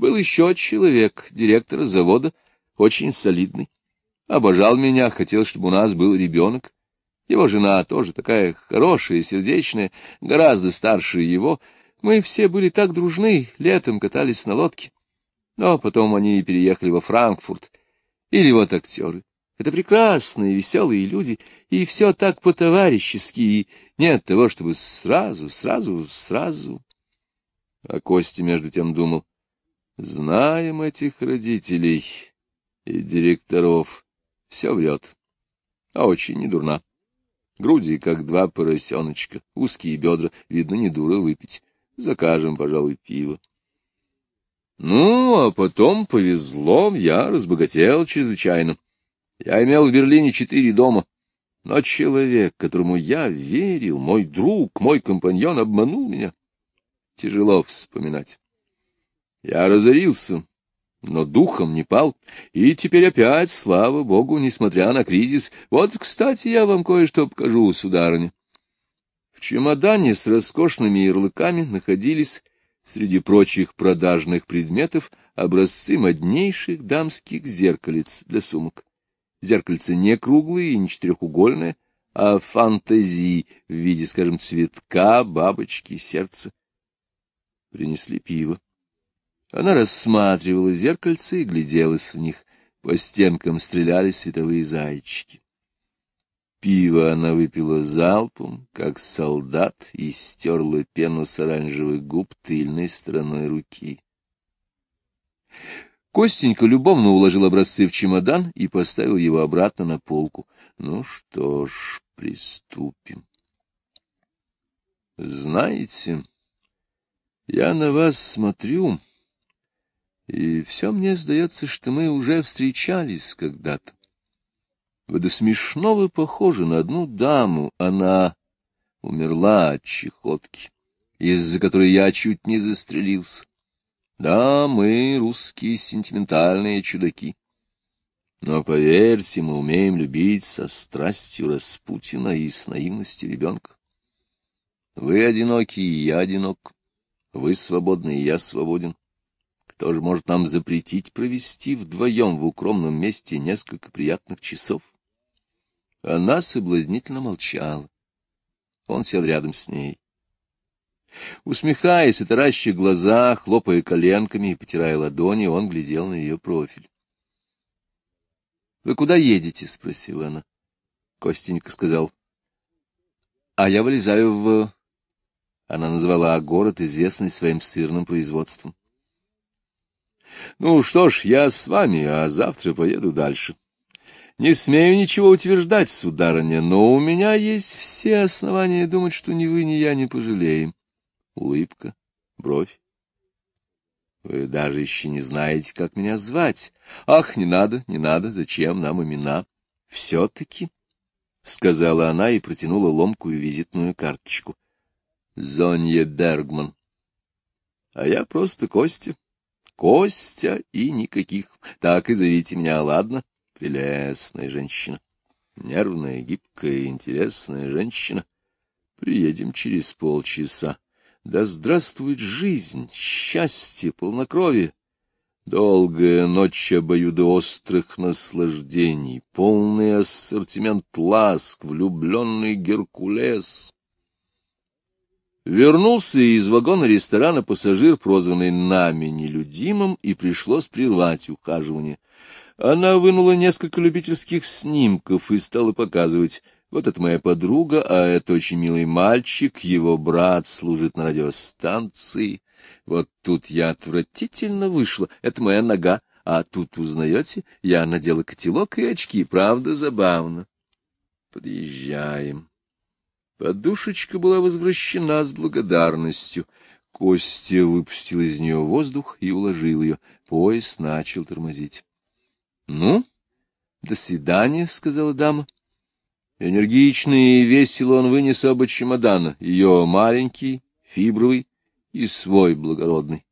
Был еще человек, директор завода, очень солидный. Обожал меня, хотел, чтобы у нас был ребенок. Его жена тоже такая хорошая, сердечная, гораздо старше его. Мы все были так дружны, летом катались на лодке. Но потом они переехали во Франкфурт. Или вот актеры. Это прекрасные, веселые люди, и все так по-товарищески, и нет того, чтобы сразу, сразу, сразу. А Костя между тем думал, знаем этих родителей и директоров, все врет, а очень недурна. Груди, как два поросеночка, узкие бедра, видно, не дура выпить. Закажем, пожалуй, пиво. Ну, а потом повезло, я разбогател чрезвычайно. Я имел в Берлине четыре дома. Но человек, которому я верил, мой друг, мой компаньон, обманул меня. Тяжело вспоминать. Я разорился, но духом не пал, и теперь опять, слава богу, несмотря на кризис. Вот, кстати, я вам кое-что покажу, сударыня. В чемодане с роскошными ярлыками находились, среди прочих продажных предметов, образцы моднейших дамских зеркалец для сумок. Зеркальце не круглые и не четырехугольное, а фантазии в виде, скажем, цветка, бабочки, сердца. Принесли пиво. Она рассматривала зеркальце и гляделась в них. По стенкам стреляли световые зайчики. Пиво она выпила залпом, как солдат, и стерла пену с оранжевых губ тыльной стороной руки. Костенька любовно уложил образцы в чемодан и поставил его обратно на полку. Ну что ж, приступим. Знаете, я на вас смотрю, и все мне сдается, что мы уже встречались когда-то. Вы до смешного похожи на одну даму, она умерла от чехотки, из-за которой я чуть не застрелился. Да, мы, русские сентиментальные чудаки. Но, поверьте, мы умеем любить со страстью Распутина и с наивностью ребенка. Вы одиноки, и я одинок. Вы свободны, и я свободен. Кто же может нам запретить провести вдвоем в укромном месте несколько приятных часов? Она соблазнительно молчала. Он сел рядом с ней. Усмехаясь и тараща глаза, хлопая коленками и потирая ладони, он глядел на ее профиль. — Вы куда едете? — спросила она. Костенька сказал. — А я вылезаю в... Она назвала город, известный своим сырным производством. — Ну что ж, я с вами, а завтра поеду дальше. Не смею ничего утверждать, сударыня, но у меня есть все основания думать, что ни вы, ни я не пожалеем. Улыбка, бровь. Вы даже еще не знаете, как меня звать. Ах, не надо, не надо, зачем нам имена? Все-таки, — сказала она и протянула ломкую визитную карточку. Зонья Бергман. А я просто Костя. Костя и никаких. Так и зовите меня, ладно? Прелестная женщина. Нервная, гибкая, интересная женщина. Приедем через полчаса. Да здравствует жизнь, счастье, полнокровие. Долгая ночь обоюдоострых наслаждений, полный ассортимент ласк, влюбленный Геркулес. Вернулся из вагона ресторана пассажир, прозванный нами нелюдимым, и пришлось прервать ухаживание — она вынула несколько любительских снимков и стала показывать. Вот это моя подруга, а это очень милый мальчик, его брат служит на радиостанции. Вот тут я отвратительно вышла, это моя нога, а тут, узнаете, я надела котелок и очки, правда, забавно. Подъезжаем. Подушечка была возвращена с благодарностью. Костя выпустил из нее воздух и уложил ее. Поезд начал тормозить. Ну, до свидания, — сказала дама. Энергично и весело он вынес оба чемодана, ее маленький, фибровый и свой благородный.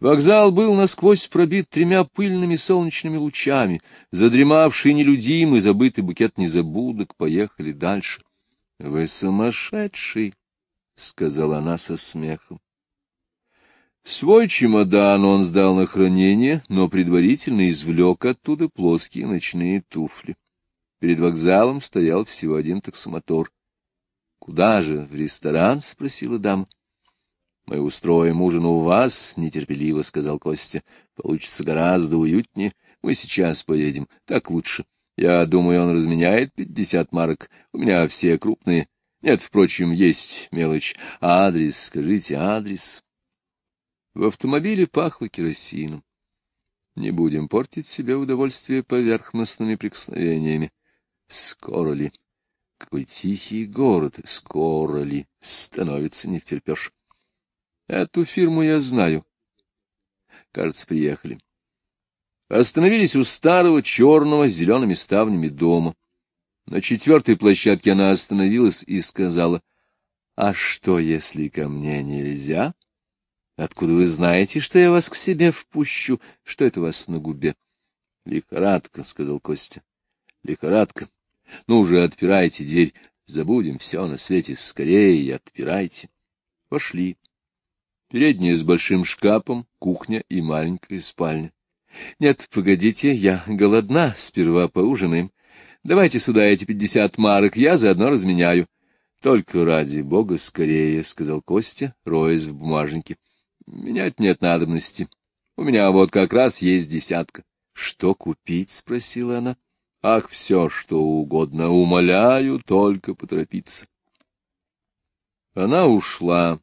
Вокзал был насквозь пробит тремя пыльными солнечными лучами. Задремавший нелюдимый, забытый букет незабудок поехали дальше. — Вы сумасшедший, — сказала она со смехом. Свой чемодан он сдал на хранение, но предварительно извлек оттуда плоские ночные туфли. Перед вокзалом стоял всего один таксомотор. — Куда же, в ресторан? — спросила дама. — Мы устроим ужин у вас, — нетерпеливо сказал Костя. — Получится гораздо уютнее. Мы сейчас поедем, так лучше. Я думаю, он разменяет пятьдесят марок. У меня все крупные. Нет, впрочем, есть мелочь. Адрес, скажите, адрес. В автомобиле пахло керосином. Не будем портить себе удовольствие поверхностными прикосновениями. Скоро ли? Какой тихий город, скоро ли? Становится не втерпешь. Эту фирму я знаю. Кажется, приехали. Остановились у старого черного с зелеными ставнями дома. На четвертой площадке она остановилась и сказала, «А что, если ко мне нельзя? Откуда вы знаете, что я вас к себе впущу? Что это у вас на губе?» «Лихорадка», — сказал Костя. «Лихорадка. Ну уже отпирайте дверь. Забудем все на свете скорее, отпирайте». Пошли. Передняя с большим шкафом, кухня и маленькая спальня. Нет, погодите, я голодна, сперва поужинаем. Давайте сюда эти пятьдесят марок, я заодно разменяю. Только ради бога скорее, — сказал Костя, роясь в бумажнике. Менять нет надобности. У меня вот как раз есть десятка. Что купить? — спросила она. Ах, все, что угодно, умоляю, только поторопиться. Она ушла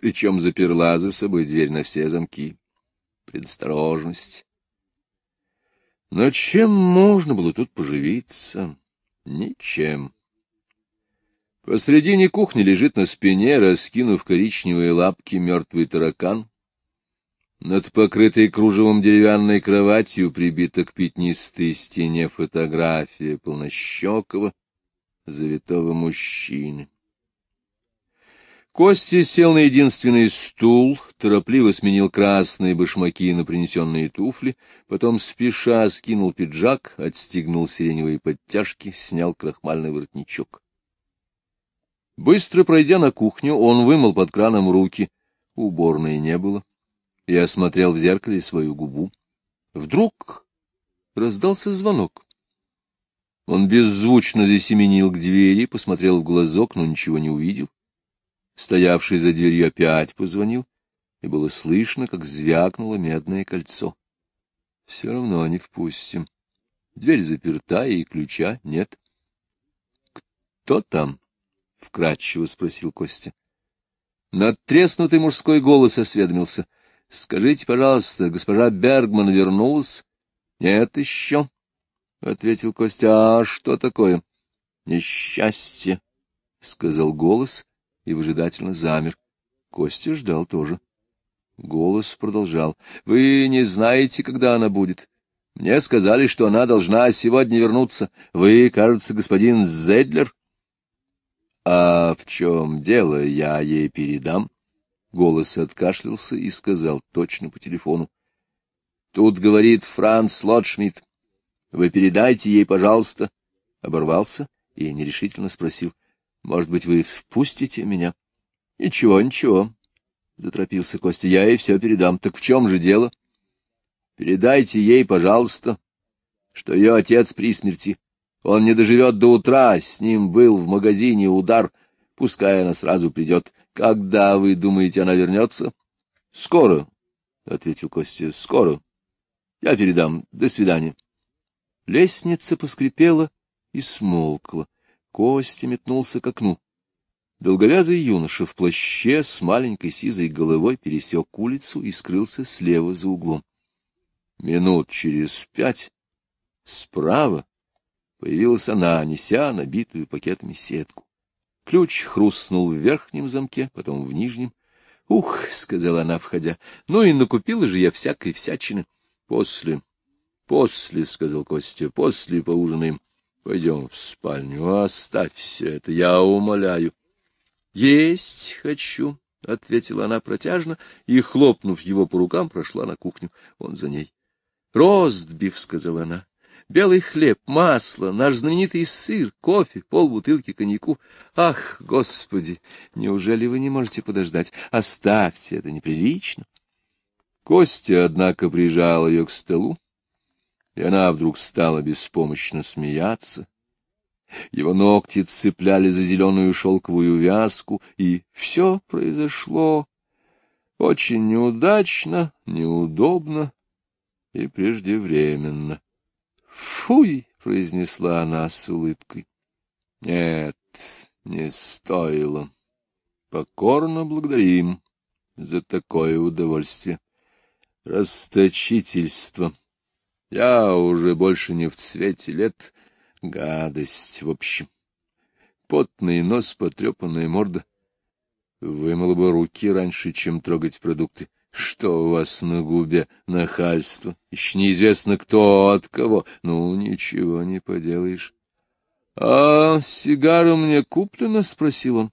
причем заперла за собой дверь на все замки. Предосторожность. Но чем можно было тут поживиться? Ничем. Посредине кухни лежит на спине, раскинув коричневые лапки, мертвый таракан. Над покрытой кружевом деревянной кроватью прибита к пятнистой стене фотография полнощекого, завитого мужчины. Костя сел на единственный стул, торопливо сменил красные башмаки на принесенные туфли, потом спеша скинул пиджак, отстегнул сиреневые подтяжки, снял крахмальный воротничок. Быстро пройдя на кухню, он вымыл под краном руки. Уборной не было. И осмотрел в зеркале свою губу. Вдруг раздался звонок. Он беззвучно засеменил к двери, посмотрел в глазок, но ничего не увидел стоявший за дверью, опять позвонил, и было слышно, как звякнуло медное кольцо. Все равно не впустим. Дверь заперта, и ключа нет. — Кто там? — вкратчиво спросил Костя. Надтреснутый мужской голос осведомился. — Скажите, пожалуйста, госпожа Бергман вернулась? — Нет еще, — ответил Костя. — А что такое? — Несчастье, — сказал голос, и выжидательно замер. Костя ждал тоже. Голос продолжал. — Вы не знаете, когда она будет? Мне сказали, что она должна сегодня вернуться. Вы, кажется, господин Зедлер. — А в чем дело? Я ей передам. Голос откашлялся и сказал точно по телефону. — Тут говорит Франц Лотшмидт. Вы передайте ей, пожалуйста. Оборвался и нерешительно спросил. — может быть, вы впустите меня? — Ничего, ничего, — заторопился Костя. — Я ей все передам. Так в чем же дело? — Передайте ей, пожалуйста, что ее отец при смерти. Он не доживет до утра, с ним был в магазине удар. Пускай она сразу придет. Когда, вы думаете, она вернется? — Скоро, — ответил Костя, — скоро. Я передам. До свидания. Лестница поскрипела и смолкла. Костя метнулся к окну. Долговязый юноша в плаще с маленькой сизой головой пересек улицу и скрылся слева за углом. Минут через пять справа появилась она, неся набитую пакетами сетку. Ключ хрустнул в верхнем замке, потом в нижнем. — Ух, — сказала она, входя, — ну и накупила же я всякой всячины. — После, после, — сказал Костя, — после поужинаем. Пойдем в спальню, оставь все это, я умоляю. — Есть хочу, — ответила она протяжно, и, хлопнув его по рукам, прошла на кухню. Он за ней. — Ростбиф, — сказала она, — белый хлеб, масло, наш знаменитый сыр, кофе, полбутылки коньяку. Ах, господи, неужели вы не можете подождать? Оставьте, это неприлично. Костя, однако, прижал ее к столу, и она вдруг стала беспомощно смеяться. Его ногти цепляли за зеленую шелковую вязку, и все произошло очень неудачно, неудобно и преждевременно. «Фуй!» — произнесла она с улыбкой. «Нет, не стоило. Покорно благодарим за такое удовольствие. Расточительство. Я уже больше не в цвете лет. Гадость, в общем. Потный нос, потрепанная морда. Вымыла бы руки раньше, чем трогать продукты. Что у вас на губе? Нахальство. Еще неизвестно, кто от кого. Ну, ничего не поделаешь. — А сигара мне куплена? — спросил он.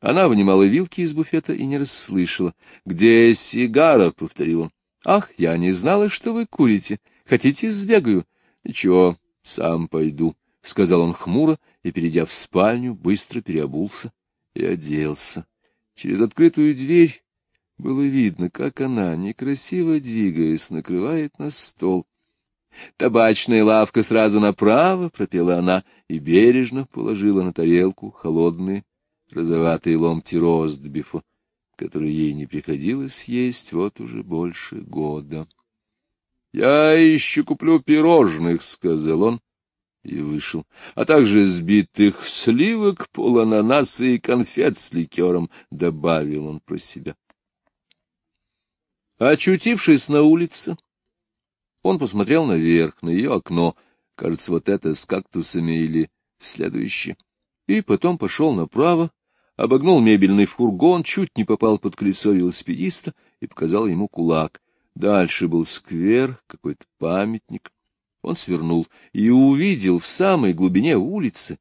Она вынимала вилки из буфета и не расслышала. — Где сигара? — повторил он. — Ах, я не знала, что вы курите. Хотите, сбегаю? — Ничего, сам пойду, — сказал он хмуро и, перейдя в спальню, быстро переобулся и оделся. Через открытую дверь было видно, как она, некрасиво двигаясь, накрывает на стол. «Табачная лавка сразу направо», — пропела она, и бережно положила на тарелку холодные розоватые ломти ростбифа, которые ей не приходилось есть вот уже больше года. — Я еще куплю пирожных, — сказал он и вышел, — а также сбитых сливок, полананаса и конфет с ликером, — добавил он про себя. Очутившись на улице, он посмотрел наверх, на ее окно, кажется, вот это с кактусами или следующее, и потом пошел направо, обогнул мебельный фургон, чуть не попал под колесо велосипедиста и показал ему кулак. Дальше был сквер, какой-то памятник. Он свернул и увидел в самой глубине улицы,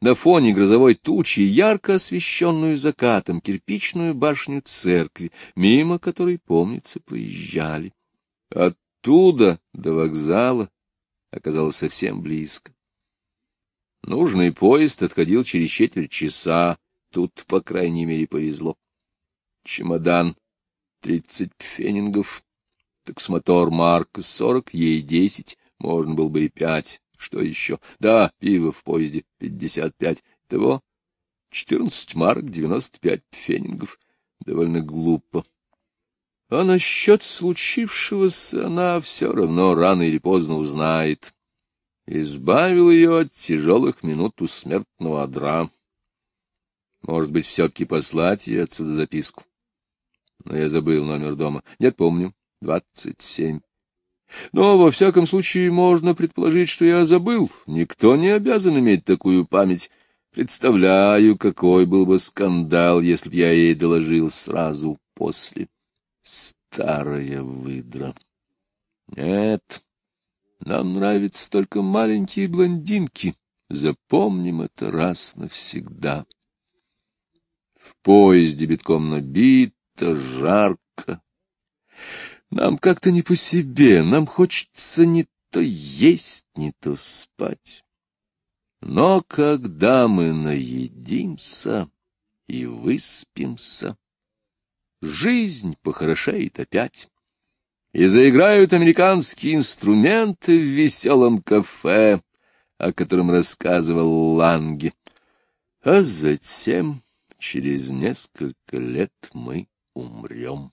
на фоне грозовой тучи, ярко освещенную закатом кирпичную башню церкви, мимо которой, помнится, проезжали. Оттуда до вокзала оказалось совсем близко. Нужный поезд отходил через четверть часа, Тут, по крайней мере, повезло. Чемодан — тридцать пфенингов, таксмотор марк сорок, ей десять, можно было бы и пять. Что еще? Да, пиво в поезде пятьдесят пять. Того четырнадцать марок девяносто пять пфенингов. Довольно глупо. А насчет случившегося она все равно рано или поздно узнает. Избавил ее от тяжелых минут у смертного одра. Может быть, все-таки послать ей отсюда записку. Но я забыл номер дома. Нет, помню. Двадцать семь. Но, во всяком случае, можно предположить, что я забыл. Никто не обязан иметь такую память. Представляю, какой был бы скандал, если б я ей доложил сразу после. Старая выдра. Нет, нам нравятся только маленькие блондинки. Запомним это раз навсегда. В поезде битком набито, жарко. Нам как-то не по себе, нам хочется не то есть, не то спать. Но когда мы наедимся и выспимся, жизнь похорошеет опять, и заиграют американские инструменты в веселом кафе, о котором рассказывал Ланге. А затем через несколько лет мы умрем.